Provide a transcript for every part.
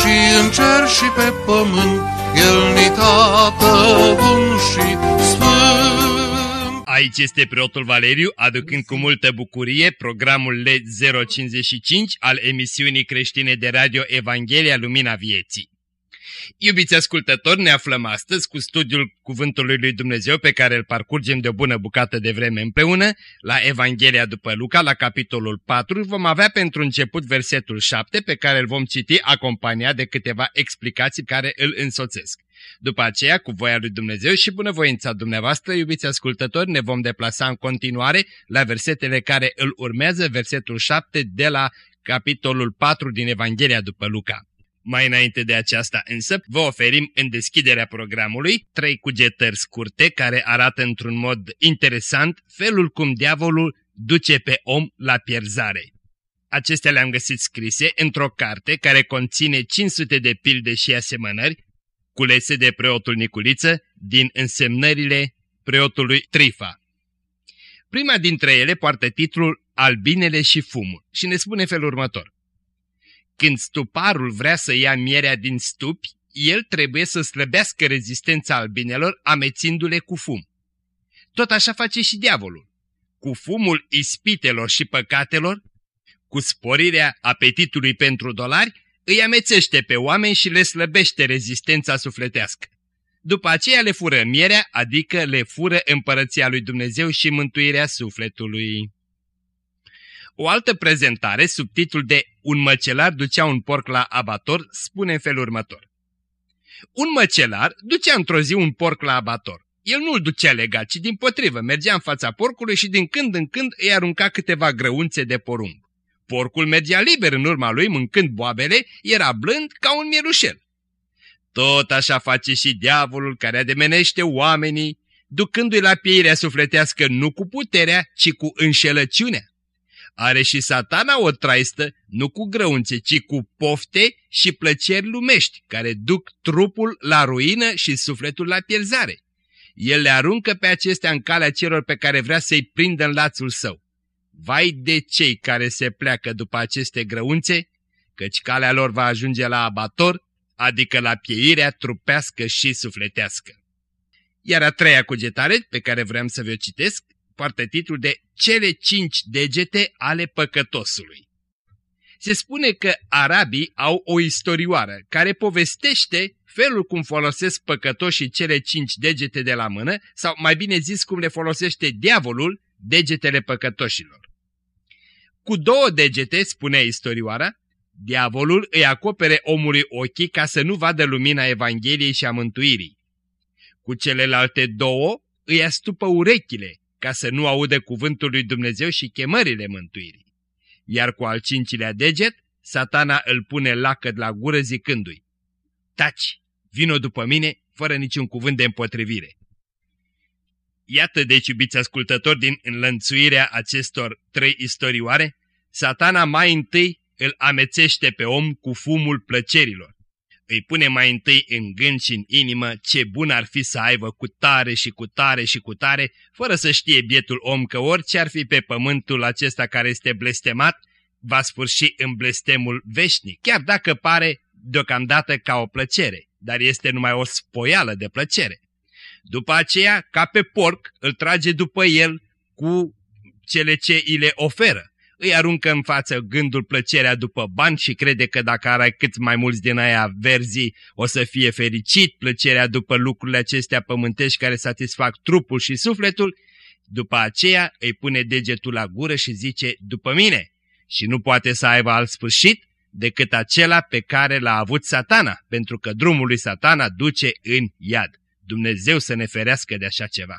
și în cer și pe pământ, El ni tată bun și sfânt. Aici este preotul Valeriu, aducând cu multă bucurie programul LED 055 al emisiunii creștine de radio Evanghelia Lumina Vieții. Iubiți ascultători, ne aflăm astăzi cu studiul Cuvântului lui Dumnezeu pe care îl parcurgem de o bună bucată de vreme împreună, la Evanghelia după Luca, la capitolul 4, vom avea pentru început versetul 7 pe care îl vom citi acompaniat de câteva explicații care îl însoțesc. După aceea, cu voia lui Dumnezeu și bunăvoința dumneavoastră, iubiți ascultători, ne vom deplasa în continuare la versetele care îl urmează, versetul 7 de la capitolul 4 din Evanghelia după Luca. Mai înainte de aceasta însă, vă oferim în deschiderea programului trei cugetări scurte care arată într-un mod interesant felul cum diavolul duce pe om la pierzare. Acestea le-am găsit scrise într-o carte care conține 500 de pilde și asemănări, culese de preotul Niculiță din însemnările preotului Trifa. Prima dintre ele poartă titlul Albinele și fumul și ne spune felul următor. Când stuparul vrea să ia mierea din stupi, el trebuie să slăbească rezistența albinelor amețindu-le cu fum. Tot așa face și diavolul. Cu fumul ispitelor și păcatelor, cu sporirea apetitului pentru dolari, îi amețește pe oameni și le slăbește rezistența sufletească. După aceea le fură mierea, adică le fură împărăția lui Dumnezeu și mântuirea sufletului. O altă prezentare, sub titlul de Un măcelar ducea un porc la abator, spune în felul următor. Un măcelar ducea într-o zi un porc la abator. El nu îl ducea legat, ci din potrivă mergea în fața porcului și din când în când îi arunca câteva grăunțe de porumb. Porcul mergea liber în urma lui, mâncând boabele, era blând ca un mierușel. Tot așa face și diavolul care ademenește oamenii, ducându-i la pieirea sufletească nu cu puterea, ci cu înșelăciunea. Are și satana o traistă, nu cu grăunțe, ci cu pofte și plăceri lumești, care duc trupul la ruină și sufletul la pierzare. El le aruncă pe acestea în calea celor pe care vrea să-i prindă în lațul său. Vai de cei care se pleacă după aceste grăunțe, căci calea lor va ajunge la abator, adică la pieirea trupească și sufletească. Iar a treia cugetare, pe care vreau să vă citesc, poartă titlul de Cele cinci degete ale păcătosului. Se spune că arabii au o istorioară care povestește felul cum folosesc păcătoșii cele cinci degete de la mână, sau mai bine zis cum le folosește diavolul degetele păcătoșilor. Cu două degete, spunea istorioara, diavolul îi acopere omului ochii ca să nu vadă lumina Evangheliei și a mântuirii. Cu celelalte două îi astupă urechile ca să nu audă cuvântul lui Dumnezeu și chemările mântuirii. Iar cu al cincilea deget, satana îl pune lacăt la gură zicându-i, Taci, vino după mine, fără niciun cuvânt de împotrivire. Iată deci, iubiți ascultători, din înlănțuirea acestor trei istorioare, satana mai întâi îl amețește pe om cu fumul plăcerilor îi pune mai întâi în gând și în inimă ce bun ar fi să aibă cu tare și cu tare și cu tare, fără să știe bietul om că orice ar fi pe pământul acesta care este blestemat, va sfârși în blestemul veșnic, chiar dacă pare deocamdată ca o plăcere, dar este numai o spoială de plăcere. După aceea, ca pe porc, îl trage după el cu cele ce îi le oferă îi aruncă în față gândul plăcerea după bani și crede că dacă are cât mai mulți din aia verzi o să fie fericit, plăcerea după lucrurile acestea pământești care satisfac trupul și sufletul, după aceea îi pune degetul la gură și zice, după mine, și nu poate să aibă alt sfârșit decât acela pe care l-a avut satana, pentru că drumul lui satana duce în iad. Dumnezeu să ne ferească de așa ceva.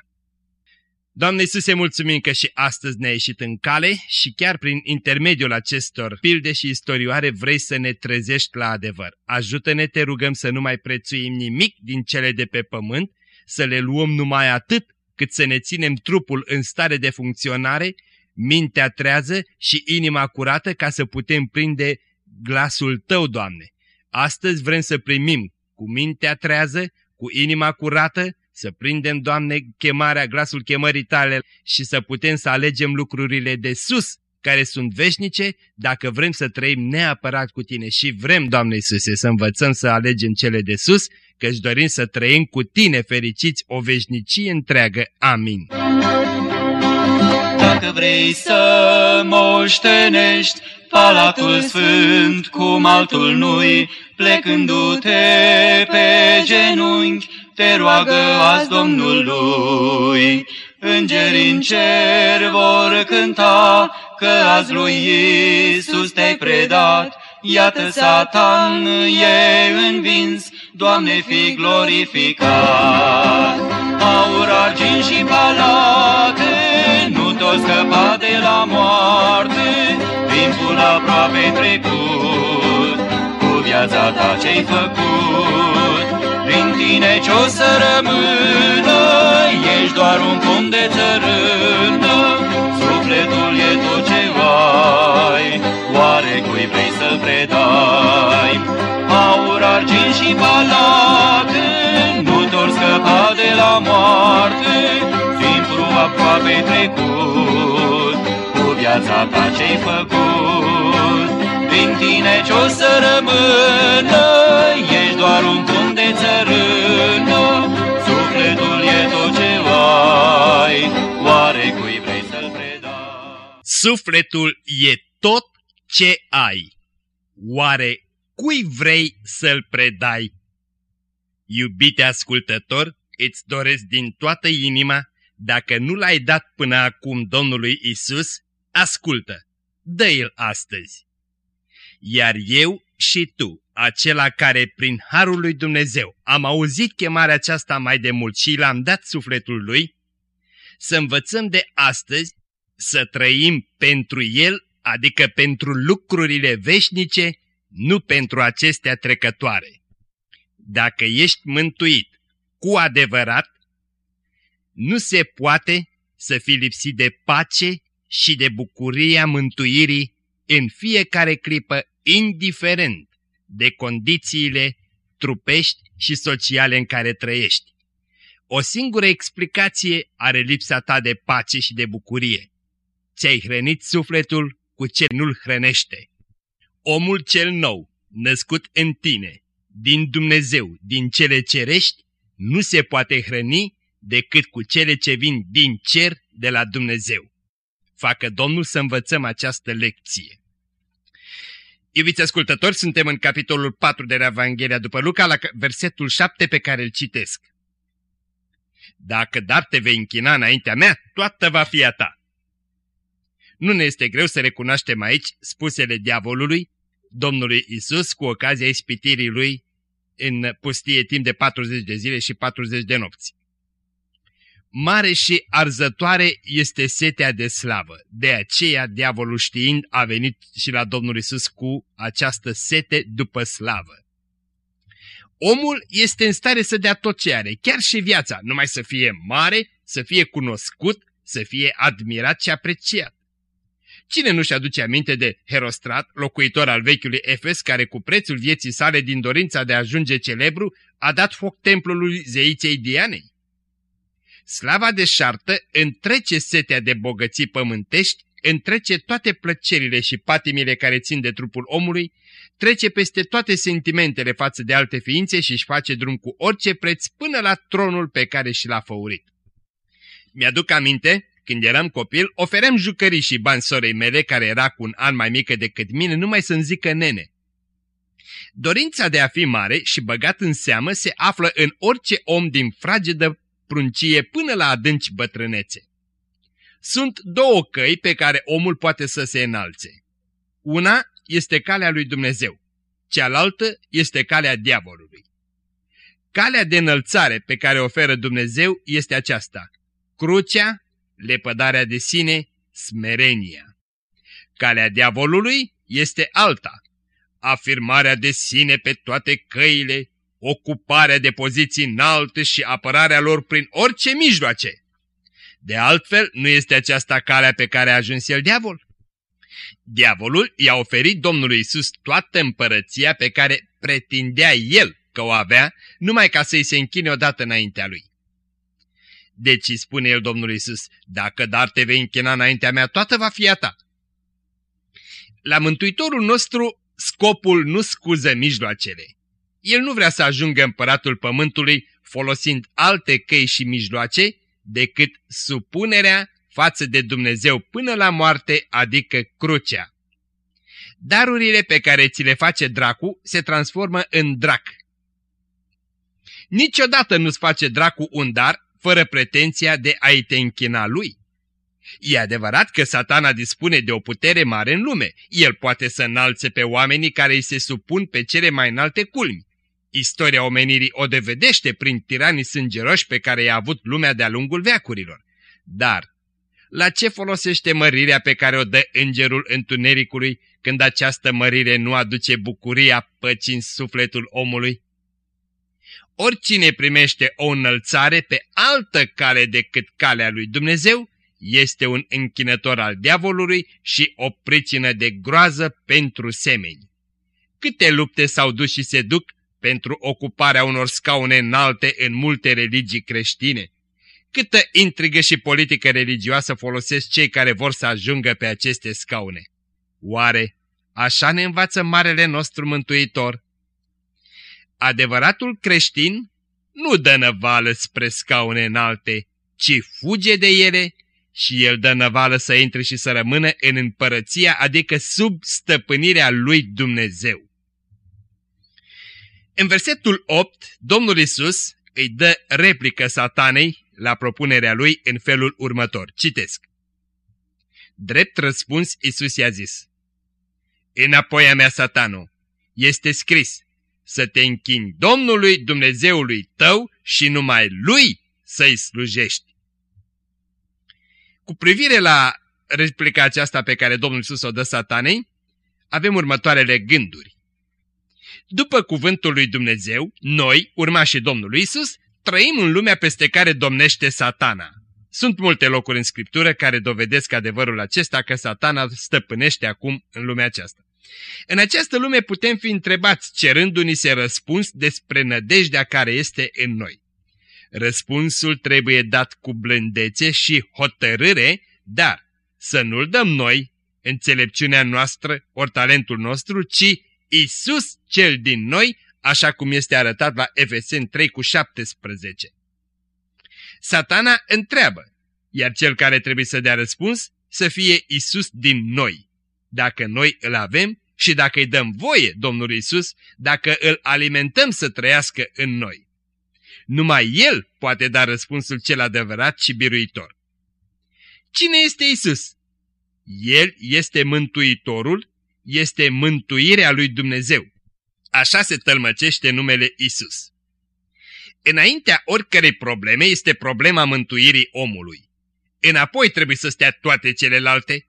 Doamne Iisuse, mulțumim că și astăzi ne-ai ieșit în cale și chiar prin intermediul acestor pilde și istorioare vrei să ne trezești la adevăr. Ajută-ne, te rugăm să nu mai prețuim nimic din cele de pe pământ, să le luăm numai atât cât să ne ținem trupul în stare de funcționare, mintea trează și inima curată ca să putem prinde glasul Tău, Doamne. Astăzi vrem să primim cu mintea trează, cu inima curată, să prindem, Doamne, chemarea, glasul chemării Tale și să putem să alegem lucrurile de sus, care sunt veșnice, dacă vrem să trăim neapărat cu Tine și vrem, Doamne Iisuse, să învățăm să alegem cele de sus, căci dorim să trăim cu Tine fericiți o veșnicie întreagă. Amin. Dacă vrei să moștenești Palatul Sfânt cum altul nu-i, plecându-te pe genunchi, te roagă azi Domnului. Îngerii în cer vor cânta că azi lui Iisus te-ai predat, Iată Satan e învins, Doamne fi glorificat. Aur, argint și palate, nu tot scăpa de la moarte, timpul aproape trecut, cu viața ta ce-ai făcut. Prin tine ce-o să rămână, ești doar un pom de țărână, sufletul e tot ce ai, oare cui vrei să predai? Aur, argint și palate, nu doar scăpa de la moarte, timpul aproape trecut, cu viața ta ce-ai făcut. Prin tine ce-o să rămână, ești doar un pom de țărână, sufletul e tot ce ai, oare cui vrei să-l predai? Sufletul e tot ce ai. Oare cui vrei să-l predai? Iubite ascultător, îți doresc din toată inima, dacă nu l-ai dat până acum Domnului Isus, ascultă, dă-l astăzi. Iar eu și tu, acela care prin Harul lui Dumnezeu am auzit chemarea aceasta mai de mult și l-am dat sufletul lui, să învățăm de astăzi să trăim pentru el, adică pentru lucrurile veșnice, nu pentru acestea trecătoare. Dacă ești mântuit cu adevărat, nu se poate să fii lipsit de pace și de bucuria mântuirii în fiecare clipă, indiferent de condițiile trupești și sociale în care trăiești. O singură explicație are lipsa ta de pace și de bucurie. Ți-ai hrănit sufletul cu ce nu-l hrănește. Omul cel nou, născut în tine, din Dumnezeu, din cele cerești, nu se poate hrăni decât cu cele ce vin din cer de la Dumnezeu. Facă Domnul să învățăm această lecție. Iubiți ascultători, suntem în capitolul 4 de la Evanghelia după Luca, la versetul 7 pe care îl citesc. Dacă dar te vei închina înaintea mea, toată va fi a ta. Nu ne este greu să recunoaștem aici spusele diavolului, Domnului Isus, cu ocazia ispitirii lui în pustie timp de 40 de zile și 40 de nopți. Mare și arzătoare este setea de slavă. De aceea, diavolul știind, a venit și la Domnul Isus cu această sete după slavă. Omul este în stare să dea tot ce are, chiar și viața, numai să fie mare, să fie cunoscut, să fie admirat și apreciat. Cine nu-și aduce aminte de Herostrat, locuitor al vechiului Efes, care cu prețul vieții sale din dorința de a ajunge celebru, a dat foc templului zeiței Dianei? Slava deșartă întrece setea de bogății pământești, întrece toate plăcerile și patimile care țin de trupul omului, trece peste toate sentimentele față de alte ființe și își face drum cu orice preț până la tronul pe care și l-a făurit. Mi-aduc aminte, când eram copil, ofeream jucării și bani sorei mele, care era cu un an mai mică decât mine, numai să-mi zică nene. Dorința de a fi mare și băgat în seamă se află în orice om din fragedă pruncie până la adânci bătrânețe. Sunt două căi pe care omul poate să se înalțe. Una este calea lui Dumnezeu, cealaltă este calea diavolului. Calea de înălțare pe care o oferă Dumnezeu este aceasta, crucea, lepădarea de sine, smerenia. Calea diavolului este alta, afirmarea de sine pe toate căile, ocuparea de poziții înalte și apărarea lor prin orice mijloace. De altfel, nu este aceasta calea pe care a ajuns el diavol? Diavolul i-a oferit Domnului Isus toată împărăția pe care pretindea el că o avea, numai ca să-i se închine odată înaintea lui. Deci spune el Domnului Isus, dacă dar te vei închina înaintea mea, toată va fi a ta. La Mântuitorul nostru, scopul nu scuză mijloacele. El nu vrea să ajungă împăratul pământului folosind alte căi și mijloace decât supunerea față de Dumnezeu până la moarte, adică crucea. Darurile pe care ți le face dracu se transformă în drac. Niciodată nu-ți face dracu un dar fără pretenția de a-i te închina lui. E adevărat că satana dispune de o putere mare în lume. El poate să înalțe pe oamenii care îi se supun pe cele mai înalte culmi. Istoria omenirii o devedește prin tiranii sângeroși pe care i-a avut lumea de-a lungul veacurilor. Dar, la ce folosește mărirea pe care o dă îngerul întunericului când această mărire nu aduce bucuria păcii în sufletul omului? Oricine primește o înălțare pe altă cale decât calea lui Dumnezeu, este un închinător al diavolului și o pricină de groază pentru semeni. Câte lupte s-au dus și se duc pentru ocuparea unor scaune înalte în multe religii creștine? Câtă intrigă și politică religioasă folosesc cei care vor să ajungă pe aceste scaune? Oare așa ne învață Marele nostru Mântuitor? Adevăratul creștin nu dă năvală spre scaune înalte, ci fuge de ele și el dă năvală să intre și să rămână în împărăția, adică sub stăpânirea lui Dumnezeu. În versetul 8, Domnul Isus îi dă replică satanei la propunerea lui în felul următor. Citesc. Drept răspuns, Isus i-a zis, Înapoi a mea, satano, este scris, să te închini Domnului Dumnezeului tău și numai Lui să-i slujești. Cu privire la replica aceasta pe care Domnul Iisus o dă satanei, avem următoarele gânduri. După cuvântul lui Dumnezeu, noi, urmașii Domnului Iisus, trăim în lumea peste care domnește satana. Sunt multe locuri în Scriptură care dovedesc adevărul acesta că satana stăpânește acum în lumea aceasta. În această lume putem fi întrebați cerându-ni se răspuns despre nădejdea care este în noi. Răspunsul trebuie dat cu blândețe și hotărâre, dar să nu-l dăm noi, înțelepciunea noastră, ori talentul nostru, ci Isus cel din noi, așa cum este arătat la Efeseni 3 cu 17. Satana întreabă, iar cel care trebuie să dea răspuns să fie Isus din noi. Dacă noi îl avem și dacă îi dăm voie Domnului Isus, dacă îl alimentăm să trăiască în noi. Numai El poate da răspunsul cel adevărat și biruitor. Cine este Isus? El este Mântuitorul, este mântuirea lui Dumnezeu. Așa se tălmăcește numele Isus. Înaintea oricărei probleme este problema mântuirii omului. Înapoi trebuie să stea toate celelalte.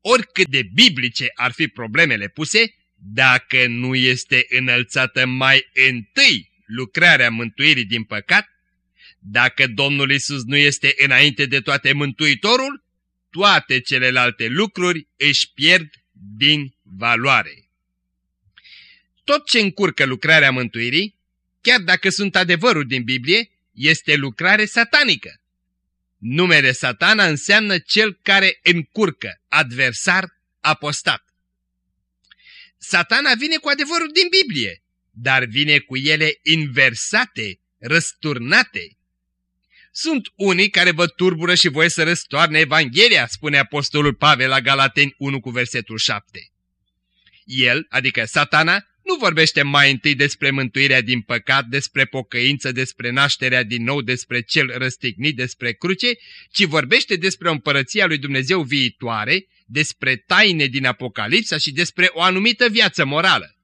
Oricât de biblice ar fi problemele puse, dacă nu este înălțată mai întâi lucrarea mântuirii din păcat, dacă Domnul Isus nu este înainte de toate mântuitorul, toate celelalte lucruri își pierd din valoare. Tot ce încurcă lucrarea mântuirii, chiar dacă sunt adevăruri din Biblie, este lucrare satanică. Numele satana înseamnă cel care încurcă, adversar, apostat. Satana vine cu adevărul din Biblie, dar vine cu ele inversate, răsturnate. Sunt unii care vă turbură și voie să răstoarne Evanghelia, spune Apostolul Pavel la Galateni 1 cu versetul 7. El, adică satana, nu vorbește mai întâi despre mântuirea din păcat, despre pocăință, despre nașterea din nou, despre cel răstignit, despre cruce, ci vorbește despre o împărăție a lui Dumnezeu viitoare, despre taine din Apocalipsa și despre o anumită viață morală.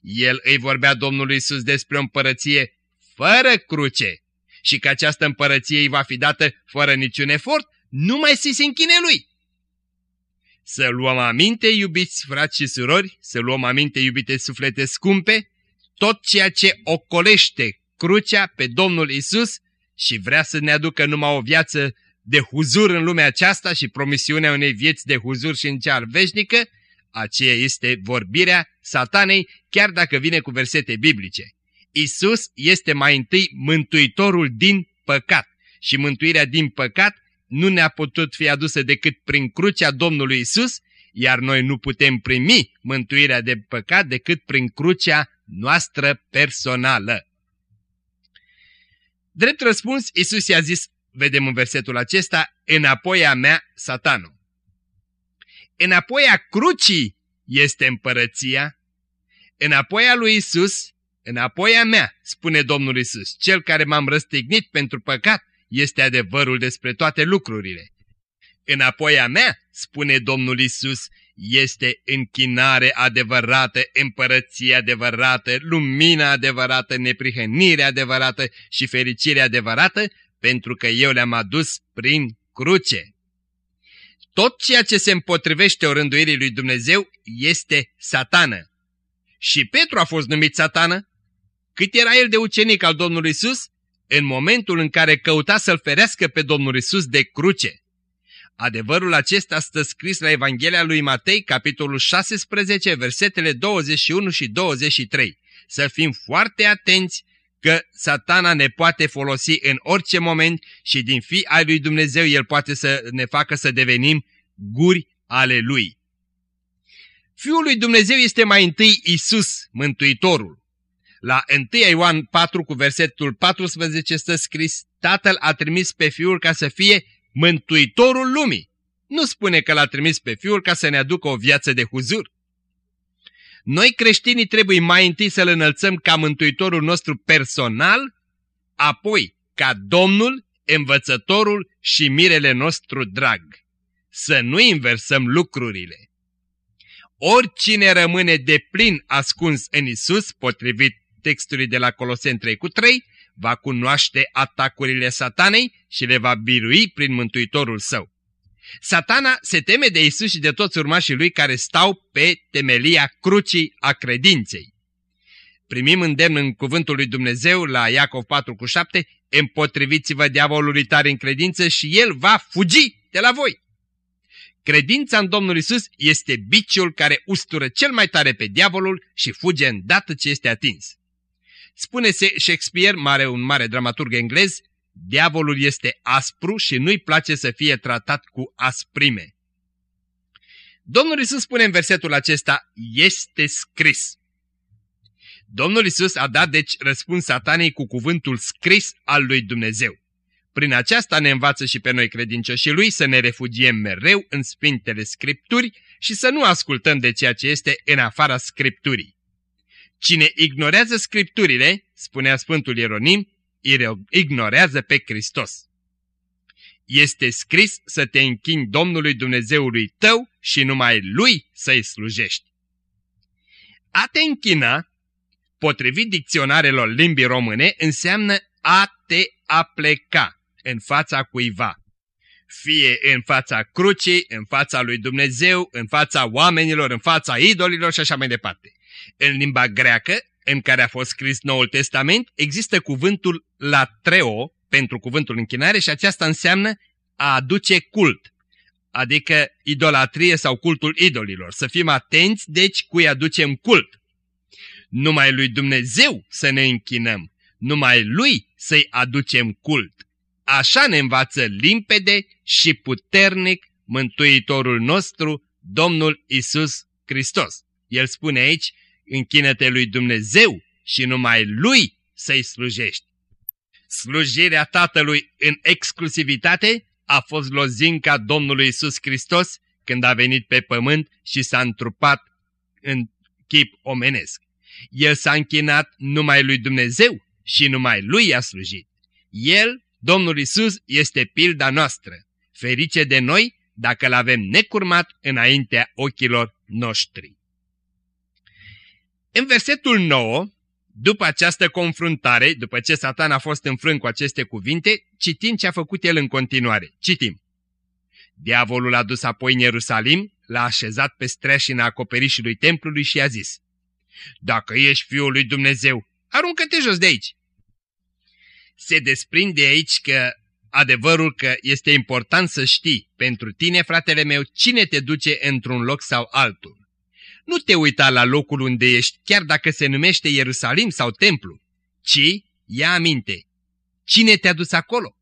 El îi vorbea Domnului Iisus despre o împărăție fără cruce și că această împărăție îi va fi dată fără niciun efort, numai să se închine lui. Să luăm aminte, iubiți frați și surori, să luăm aminte, iubite suflete scumpe, tot ceea ce ocolește crucea pe Domnul Isus și vrea să ne aducă numai o viață de huzur în lumea aceasta și promisiunea unei vieți de huzur și în cear veșnică, aceea este vorbirea satanei, chiar dacă vine cu versete biblice. Isus este mai întâi mântuitorul din păcat și mântuirea din păcat nu ne-a putut fi adusă decât prin crucea Domnului Isus, iar noi nu putem primi mântuirea de păcat decât prin crucea noastră personală. Drept răspuns, Isus i-a zis, vedem în versetul acesta, înapoi a mea, satanul. Înapoi a crucii este împărăția, înapoi a lui Isus, înapoi a mea, spune Domnul Isus, cel care m-am răstignit pentru păcat, este adevărul despre toate lucrurile. Înapoi a mea, spune Domnul Isus, este închinare adevărată, împărăție adevărată, lumina adevărată, neprihănire adevărată și fericire adevărată, pentru că eu le-am adus prin cruce. Tot ceea ce se împotrivește orânduirii lui Dumnezeu este satană. Și Petru a fost numit satană. Cât era el de ucenic al Domnului Isus? În momentul în care căuta să-l ferească pe Domnul Isus de cruce. Adevărul acesta stă scris la Evanghelia lui Matei, capitolul 16, versetele 21 și 23. Să fim foarte atenți că satana ne poate folosi în orice moment și din fi ai lui Dumnezeu el poate să ne facă să devenim guri ale lui. Fiul lui Dumnezeu este mai întâi Isus, Mântuitorul. La 1 Ioan 4 cu versetul 14 stă scris, Tatăl a trimis pe Fiul ca să fie Mântuitorul lumii. Nu spune că l-a trimis pe Fiul ca să ne aducă o viață de huzur. Noi creștinii trebuie mai întâi să-L înălțăm ca Mântuitorul nostru personal, apoi ca Domnul, Învățătorul și Mirele nostru drag. Să nu inversăm lucrurile. Oricine rămâne de plin ascuns în Isus, potrivit textului de la Coloseni 3 cu 3, va cunoaște atacurile satanei și le va birui prin Mântuitorul său. Satana se teme de Isus și de toți urmașii lui care stau pe temelia crucii a credinței. Primim îndemn în cuvântul lui Dumnezeu la Iacov 4 cu 7, împotriviți-vă diavolului tare în credință și el va fugi de la voi. Credința în Domnul Isus este biciul care ustură cel mai tare pe diavolul și fuge îndată ce este atins. Spune Shakespeare, mare, un mare dramaturg englez, diavolul este aspru și nu-i place să fie tratat cu asprime. Domnul Isus spune în versetul acesta, este scris. Domnul Isus a dat deci răspuns satanei cu cuvântul scris al lui Dumnezeu. Prin aceasta ne învață și pe noi credincioșii lui să ne refugiem mereu în Sfintele Scripturi și să nu ascultăm de ceea ce este în afara Scripturii. Cine ignorează Scripturile, spunea Sfântul Ieronim, ignorează pe Hristos. Este scris să te închini Domnului Dumnezeului tău și numai Lui să-i slujești. A te închina, potrivit dicționarelor limbii române, înseamnă a te apleca în fața cuiva. Fie în fața crucii, în fața lui Dumnezeu, în fața oamenilor, în fața idolilor și așa mai departe. În limba greacă, în care a fost scris Noul Testament, există cuvântul latreo pentru cuvântul închinare și aceasta înseamnă a aduce cult, adică idolatrie sau cultul idolilor. Să fim atenți, deci, cui aducem cult. Numai lui Dumnezeu să ne închinăm, numai lui să-i aducem cult. Așa ne învață limpede și puternic Mântuitorul nostru, Domnul Isus Hristos. El spune aici, închină-te lui Dumnezeu și numai lui să-i slujești. Slujirea Tatălui în exclusivitate a fost lozinca Domnului Isus Hristos când a venit pe pământ și s-a întrupat în chip omenesc. El s-a închinat numai lui Dumnezeu și numai lui a slujit. El, Domnul Isus, este pilda noastră. Ferice de noi dacă l-avem necurmat înaintea ochilor noștri. În versetul 9, după această confruntare, după ce Satan a fost înfrânt cu aceste cuvinte, citim ce a făcut el în continuare. Citim. Diavolul a dus apoi în Ierusalim, l-a așezat pe streașina acoperișului templului și a zis, Dacă ești Fiul lui Dumnezeu, aruncă-te jos de aici! Se desprinde aici că adevărul că este important să știi pentru tine, fratele meu, cine te duce într-un loc sau altul. Nu te uita la locul unde ești, chiar dacă se numește Ierusalim sau templu, ci ia aminte, cine te-a dus acolo?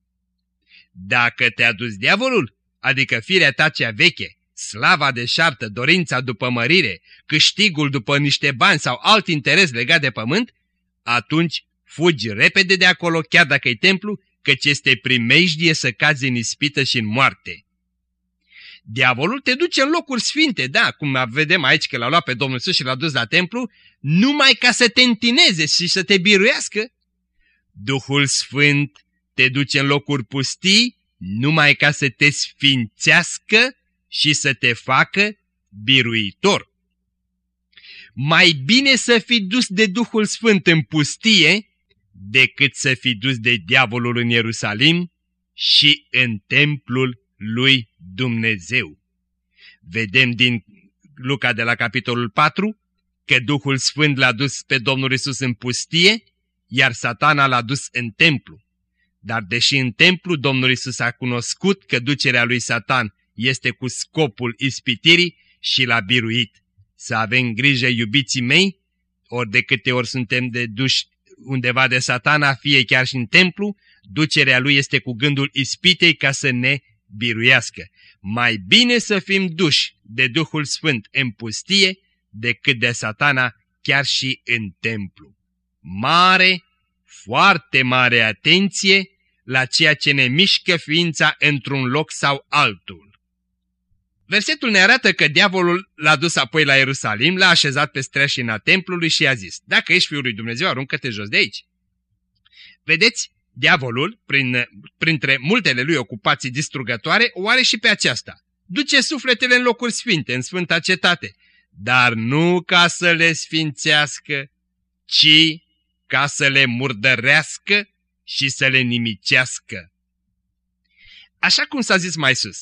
Dacă te-a dus diavolul, adică firea ta cea veche, slava deșartă, dorința după mărire, câștigul după niște bani sau alt interes legat de pământ, atunci fugi repede de acolo, chiar dacă e templu, căci este primejdie să cazi în ispită și în moarte. Diavolul te duce în locuri sfinte, da, cum vedem aici că l-a luat pe Domnul Iisus și l-a dus la templu, numai ca să te întineze și să te biruiască. Duhul Sfânt te duce în locuri pustii, numai ca să te sfințească și să te facă biruitor. Mai bine să fii dus de Duhul Sfânt în pustie decât să fii dus de diavolul în Ierusalim și în templul lui Dumnezeu. Vedem din Luca de la capitolul 4 că Duhul Sfânt l-a dus pe Domnul Isus în pustie, iar satana l-a dus în templu. Dar deși în templu Domnul Isus a cunoscut că ducerea lui Satan este cu scopul ispitirii și l-a biruit. Să avem grijă, iubiții mei, ori de câte ori suntem de duși undeva de satana, fie chiar și în templu, ducerea lui este cu gândul ispitei ca să ne biruiască. Mai bine să fim duși de Duhul Sfânt în pustie decât de satana chiar și în templu. Mare, foarte mare atenție la ceea ce ne mișcă ființa într-un loc sau altul. Versetul ne arată că diavolul l-a dus apoi la Ierusalim, l-a așezat pe streașina templului și i-a zis, dacă ești Fiul lui Dumnezeu, aruncă-te jos de aici. Vedeți, diavolul, prin, printre multele lui ocupații distrugătoare, o are și pe aceasta. Duce sufletele în locuri sfinte, în sfânta cetate, dar nu ca să le sfințească, ci ca să le murdărească și să le nimicească. Așa cum s-a zis mai sus,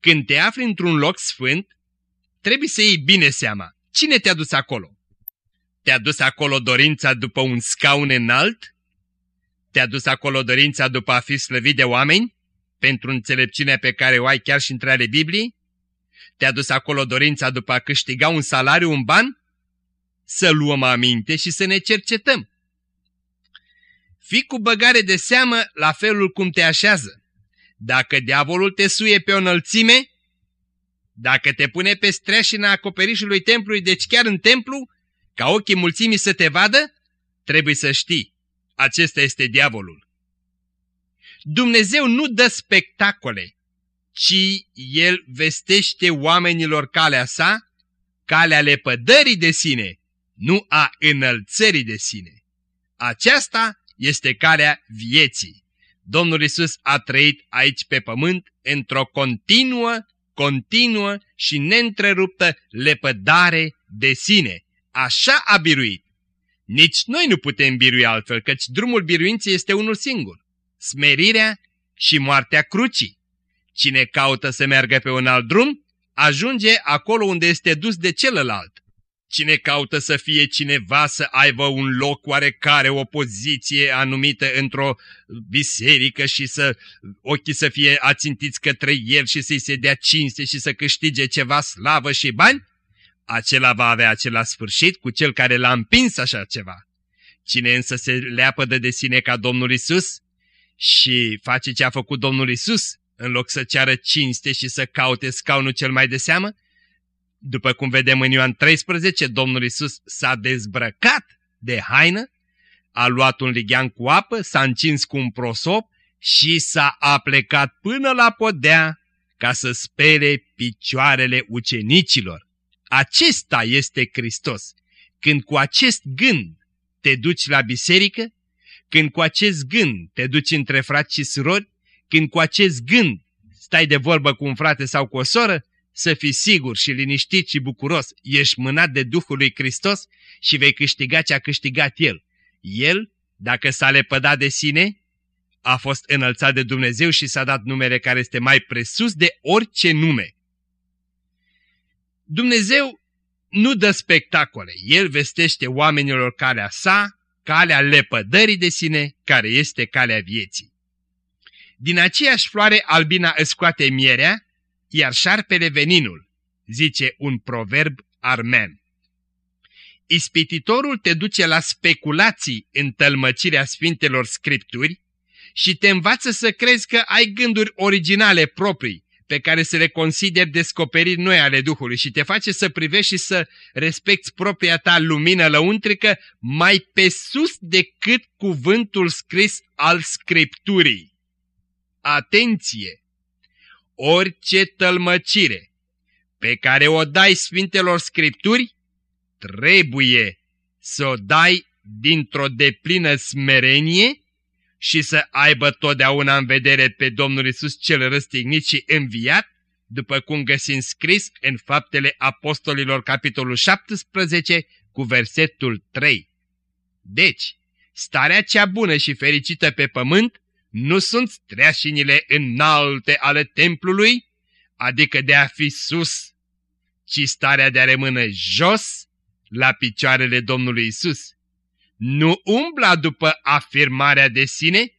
când te afli într-un loc sfânt, trebuie să iei bine seama. Cine te-a dus acolo? Te-a dus acolo dorința după un scaun înalt? Te-a dus acolo dorința după a fi slăvit de oameni? Pentru înțelepciunea pe care o ai chiar și între ale Bibliei? Te-a dus acolo dorința după a câștiga un salariu, un ban? Să luăm aminte și să ne cercetăm. Fii cu băgare de seamă la felul cum te așează. Dacă diavolul te suie pe o înălțime, dacă te pune pe streașina acoperișului templului, deci chiar în templu, ca ochii mulțimii să te vadă, trebuie să știi, acesta este diavolul. Dumnezeu nu dă spectacole, ci El vestește oamenilor calea sa, calea lepădării de sine, nu a înălțării de sine. Aceasta este calea vieții. Domnul Isus a trăit aici pe pământ într-o continuă, continuă și neîntreruptă lepădare de sine. Așa a biruit. Nici noi nu putem birui altfel, căci drumul biruinței este unul singur. Smerirea și moartea crucii. Cine caută să meargă pe un alt drum, ajunge acolo unde este dus de celălalt. Cine caută să fie cineva, să aibă un loc oarecare, o poziție anumită într-o biserică și să ochii să fie ațintiți către el și să-i se dea cinste și să câștige ceva slavă și bani, acela va avea același sfârșit cu cel care l-a împins așa ceva. Cine însă se leapădă de sine ca Domnul Isus și face ce a făcut Domnul Isus, în loc să ceară cinste și să caute scaunul cel mai de seamă, după cum vedem în Ioan 13, Domnul Isus s-a dezbrăcat de haină, a luat un lighean cu apă, s-a încins cu un prosop și s-a aplecat până la podea ca să spere picioarele ucenicilor. Acesta este Hristos. Când cu acest gând te duci la biserică, când cu acest gând te duci între frați și surori, când cu acest gând stai de vorbă cu un frate sau cu o soră, să fii sigur și liniștit și bucuros, ești mânat de Duhul lui Hristos și vei câștiga ce a câștigat El. El, dacă s-a lepădat de sine, a fost înălțat de Dumnezeu și s-a dat numere care este mai presus de orice nume. Dumnezeu nu dă spectacole, El vestește oamenilor calea sa, calea lepădării de sine, care este calea vieții. Din aceeași floare albina îți scoate mierea, iar șarpele veninul, zice un proverb armen. Ispititorul te duce la speculații în tălmăcirea Sfintelor Scripturi și te învață să crezi că ai gânduri originale proprii, pe care să le consideri descoperiri noi ale Duhului și te face să privești și să respecti propria ta lumină lăuntrică mai pe sus decât cuvântul scris al Scripturii. Atenție! Orice tălmăcire pe care o dai Sfintelor Scripturi, trebuie să o dai dintr-o deplină smerenie și să aibă totdeauna în vedere pe Domnul Isus cel răstignit și înviat, după cum găsim scris în Faptele Apostolilor, capitolul 17, cu versetul 3. Deci, starea cea bună și fericită pe pământ nu sunt streașinile înalte ale templului, adică de a fi sus, ci starea de a rămâne jos la picioarele Domnului Isus. Nu umbla după afirmarea de sine,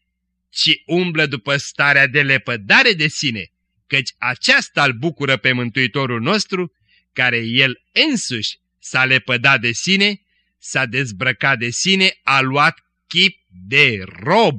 ci umblă după starea de lepădare de sine, căci aceasta îl bucură pe Mântuitorul nostru, care El însuși s-a lepădat de sine, s-a dezbrăcat de sine, a luat chip de rob.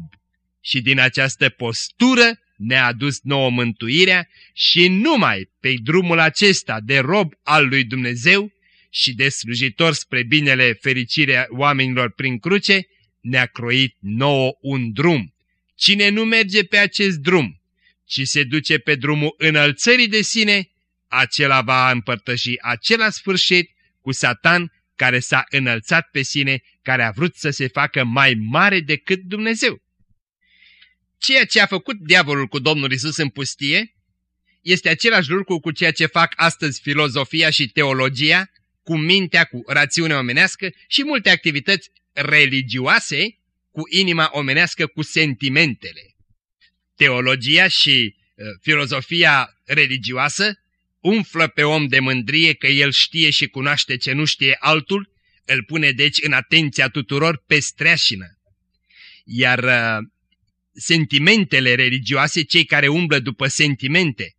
Și din această postură ne-a adus nouă mântuirea și numai pe drumul acesta de rob al lui Dumnezeu și de slujitor spre binele fericirea oamenilor prin cruce, ne-a croit nouă un drum. Cine nu merge pe acest drum, ci se duce pe drumul înălțării de sine, acela va împărtăși acela sfârșit cu Satan care s-a înălțat pe sine, care a vrut să se facă mai mare decât Dumnezeu. Ceea ce a făcut diavolul cu Domnul Isus în pustie este același lucru cu ceea ce fac astăzi filozofia și teologia, cu mintea, cu rațiunea omenească și multe activități religioase cu inima omenească, cu sentimentele. Teologia și uh, filozofia religioasă umflă pe om de mândrie că el știe și cunoaște ce nu știe altul, îl pune deci în atenția tuturor pe streașină. Iar uh, sentimentele religioase, cei care umblă după sentimente,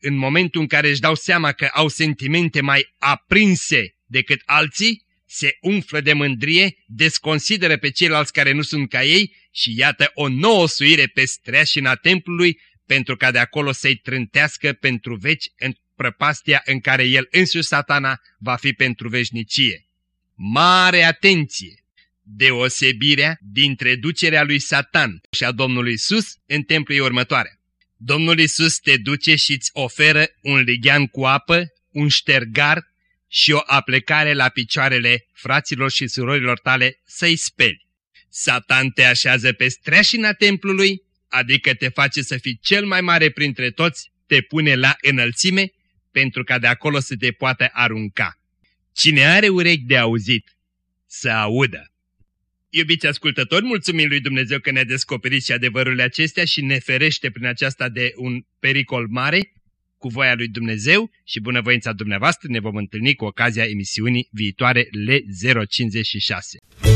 în momentul în care își dau seama că au sentimente mai aprinse decât alții, se umflă de mândrie, desconsideră pe ceilalți care nu sunt ca ei și iată o nouă suire pe streașina templului pentru ca de acolo să-i trântească pentru veci în prăpastia în care el însuși satana va fi pentru veșnicie. Mare atenție! Deosebirea dintre ducerea lui Satan și a Domnului Isus în templul următoare. Domnul Isus te duce și îți oferă un lighean cu apă, un ștergar și o aplecare la picioarele fraților și surorilor tale să-i speli. Satan te așează pe streașina templului, adică te face să fii cel mai mare printre toți, te pune la înălțime, pentru ca de acolo să te poată arunca. Cine are urechi de auzit, să audă. Iubiți ascultători, mulțumim lui Dumnezeu că ne-a descoperit și adevărurile acestea și ne ferește prin aceasta de un pericol mare. Cu voia lui Dumnezeu și bunăvoința dumneavoastră ne vom întâlni cu ocazia emisiunii viitoare L056.